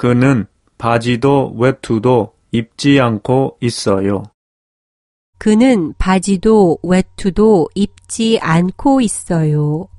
그는 바지도 외투도 입지 않고 있어요. 그는 바지도 외투도 입지 않고 있어요.